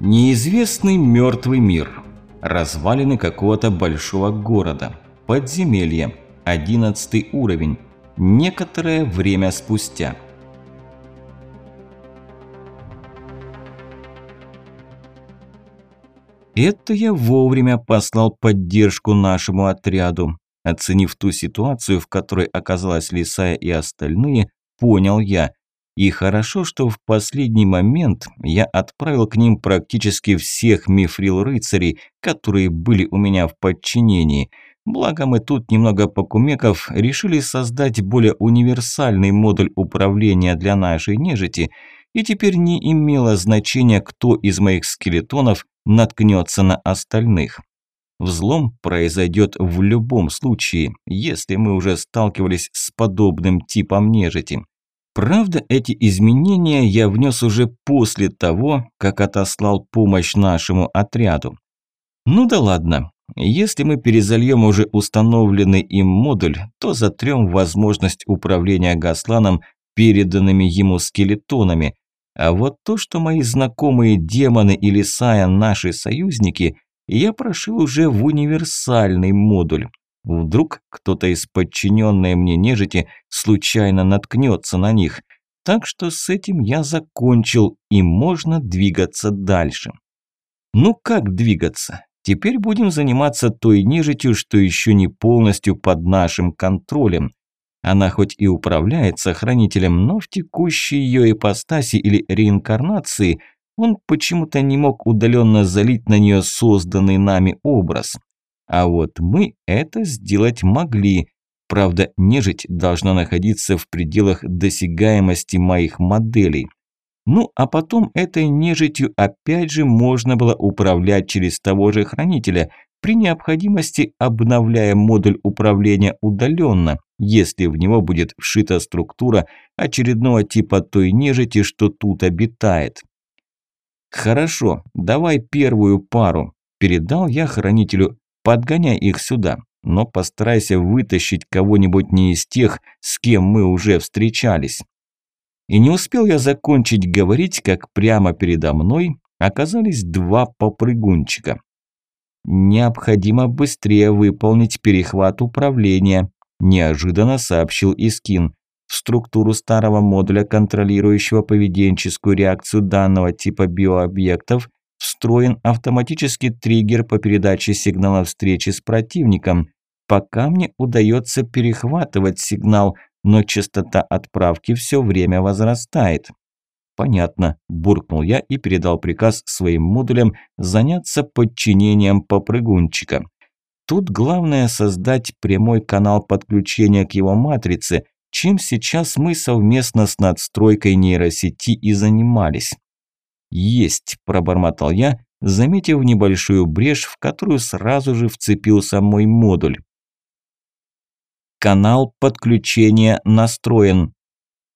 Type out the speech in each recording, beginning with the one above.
Неизвестный мертвый мир. Развалины какого-то большого города. Подземелье. Одиннадцатый уровень. Некоторое время спустя. Это я вовремя послал поддержку нашему отряду. Оценив ту ситуацию, в которой оказалась Лисая и остальные, понял я, и хорошо, что в последний момент я отправил к ним практически всех мифрил-рыцарей, которые были у меня в подчинении. Благо мы тут немного покумеков решили создать более универсальный модуль управления для нашей нежити, и теперь не имело значения, кто из моих скелетонов наткнется на остальных. Взлом произойдет в любом случае, если мы уже сталкивались с подобным типом нежити. Правда, эти изменения я внес уже после того, как отослал помощь нашему отряду. Ну да ладно, если мы перезальем уже установленный им модуль, то затрем возможность управления Гасланом переданными ему скелетонами. А вот то, что мои знакомые демоны или Сая наши союзники, я прошил уже в универсальный модуль. Вдруг кто-то из подчиненной мне нежити случайно наткнется на них. Так что с этим я закончил, и можно двигаться дальше. Ну как двигаться? Теперь будем заниматься той нежитью, что еще не полностью под нашим контролем. Она хоть и управляется хранителем, но в текущей ее ипостаси или реинкарнации он почему-то не мог удаленно залить на нее созданный нами образ. А вот мы это сделать могли. Правда, нежить должна находиться в пределах досягаемости моих моделей. Ну, а потом этой нежитью опять же можно было управлять через того же хранителя, при необходимости обновляя модуль управления удаленно, если в него будет вшита структура очередного типа той нежити, что тут обитает. «Хорошо, давай первую пару», – передал я хранителю Подгоняй их сюда, но постарайся вытащить кого-нибудь не из тех, с кем мы уже встречались. И не успел я закончить говорить, как прямо передо мной оказались два попрыгунчика. «Необходимо быстрее выполнить перехват управления», – неожиданно сообщил Искин. В структуру старого модуля, контролирующего поведенческую реакцию данного типа биообъектов, встроен автоматический триггер по передаче сигнала встречи с противником. Пока мне удается перехватывать сигнал, но частота отправки все время возрастает. «Понятно», – буркнул я и передал приказ своим модулям заняться подчинением попрыгунчика. Тут главное создать прямой канал подключения к его матрице, чем сейчас мы совместно с надстройкой нейросети и занимались. «Есть», – пробормотал я, заметив небольшую брешь, в которую сразу же вцепился мой модуль. Канал подключения настроен.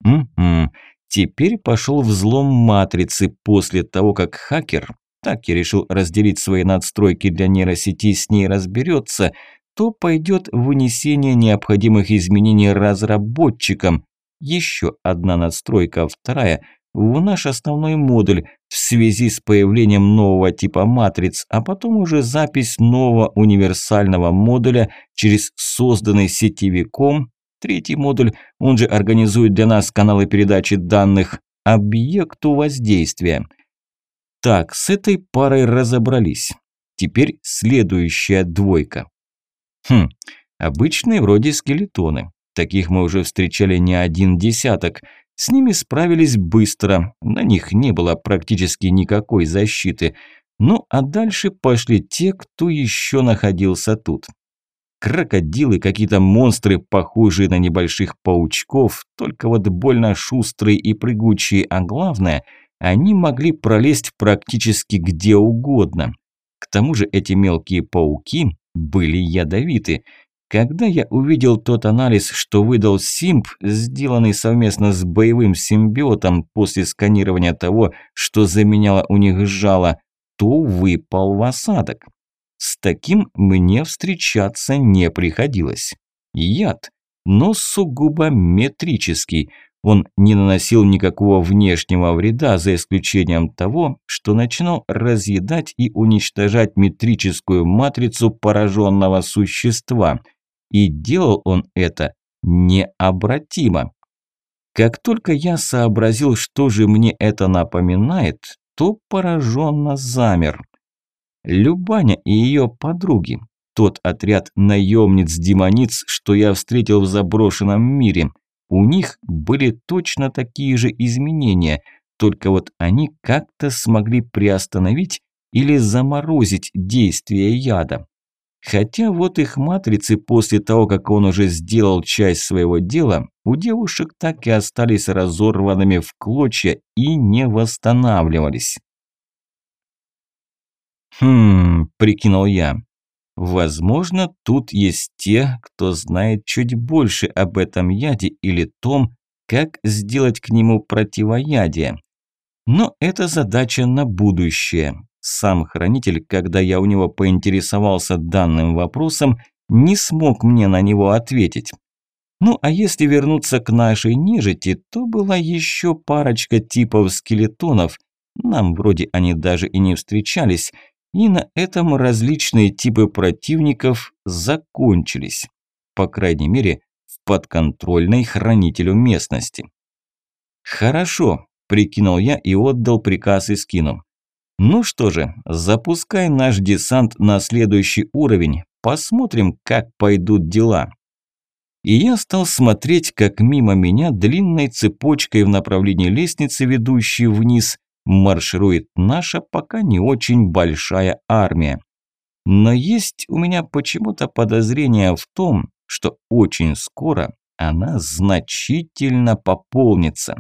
Угу. Теперь пошел взлом матрицы после того, как хакер, так я решил разделить свои надстройки для нейросети, с ней разберется, то пойдет вынесение необходимых изменений разработчикам. Еще одна надстройка, вторая – в наш основной модуль в связи с появлением нового типа матриц, а потом уже запись нового универсального модуля через созданный сетевиком. Третий модуль, он же организует для нас каналы передачи данных объекту воздействия. Так, с этой парой разобрались. Теперь следующая двойка. Хм, обычные вроде скелетоны. Таких мы уже встречали не один десяток – с ними справились быстро, на них не было практически никакой защиты. Ну а дальше пошли те, кто еще находился тут. Крокодилы, какие-то монстры, похожие на небольших паучков, только вот больно шустрые и прыгучие, а главное, они могли пролезть практически где угодно. К тому же эти мелкие пауки были ядовиты, когда я увидел тот анализ, что выдал Симп, сделанный совместно с боевым симбиотом после сканирования того, что заменяло у них жало, то выпал в осадок. С таким мне встречаться не приходилось. Яд, но сугубо метрический. Он не наносил никакого внешнего вреда, за исключением того, что начинал разъедать и уничтожать метрическую матрицу пораженного существа. И делал он это необратимо. Как только я сообразил, что же мне это напоминает, то пораженно замер. Любаня и ее подруги, тот отряд наемниц-демониц, что я встретил в заброшенном мире – у них были точно такие же изменения, только вот они как-то смогли приостановить или заморозить действие яда. Хотя вот их матрицы после того, как он уже сделал часть своего дела, у девушек так и остались разорванными в клочья и не восстанавливались. «Хм», – прикинул я, Возможно, тут есть те, кто знает чуть больше об этом яде или том, как сделать к нему противоядие. Но это задача на будущее. Сам хранитель, когда я у него поинтересовался данным вопросом, не смог мне на него ответить. Ну а если вернуться к нашей нежити, то была еще парочка типов скелетонов. Нам вроде они даже и не встречались – и на этом различные типы противников закончились. По крайней мере, в подконтрольной хранителю местности. «Хорошо», – прикинул я и отдал приказ Искину. «Ну что же, запускай наш десант на следующий уровень, посмотрим, как пойдут дела». И я стал смотреть, как мимо меня длинной цепочкой в направлении лестницы, ведущей вниз, марширует наша пока не очень большая армия. Но есть у меня почему-то подозрение в том, что очень скоро она значительно пополнится.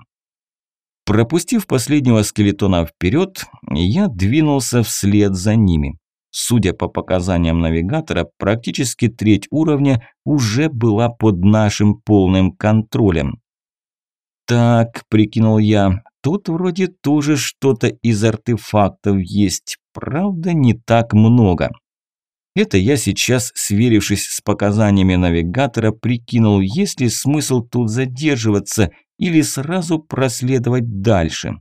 Пропустив последнего скелетона вперед, я двинулся вслед за ними. Судя по показаниям навигатора, практически треть уровня уже была под нашим полным контролем. «Так», – прикинул я, Тут вроде тоже что-то из артефактов есть, правда не так много. Это я сейчас, сверившись с показаниями навигатора, прикинул, есть ли смысл тут задерживаться или сразу проследовать дальше.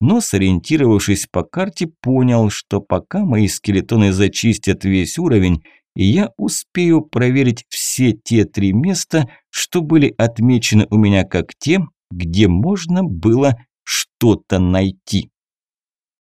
Но сориентировавшись по карте, понял, что пока мои скелетоны зачистят весь уровень, я успею проверить все те три места, что были отмечены у меня как те, где можно было что-то найти.